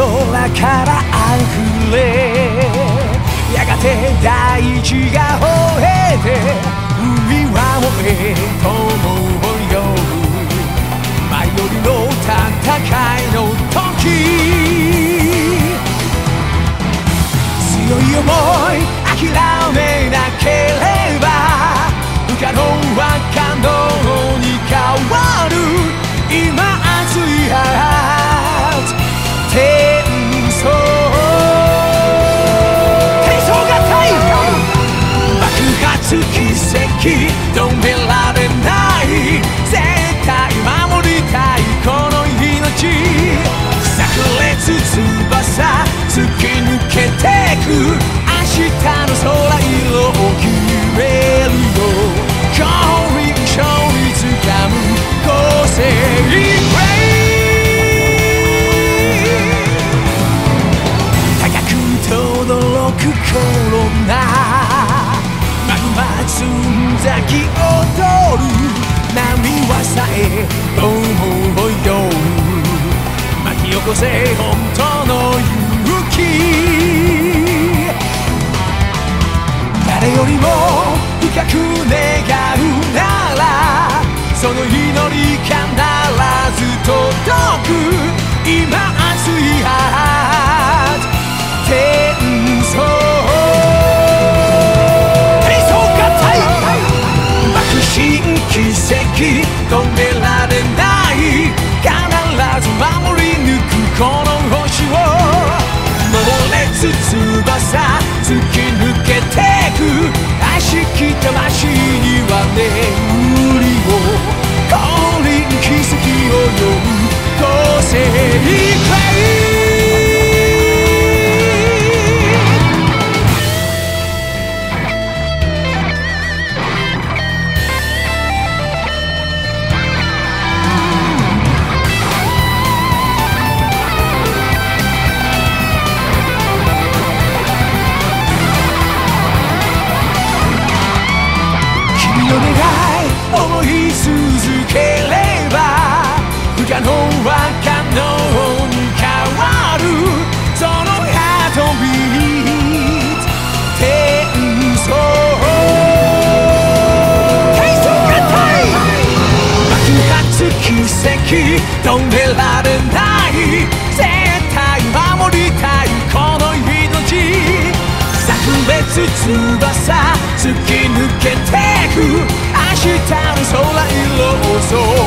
空からあれやがて大地が吠えて海は燃え友を呼ぶ前よりの戦いの時。強い思いの心がまつんざき踊る波はさえどうもおいど巻き起こせ本当の勇気。誰よりも深くねてく明日の空色をそう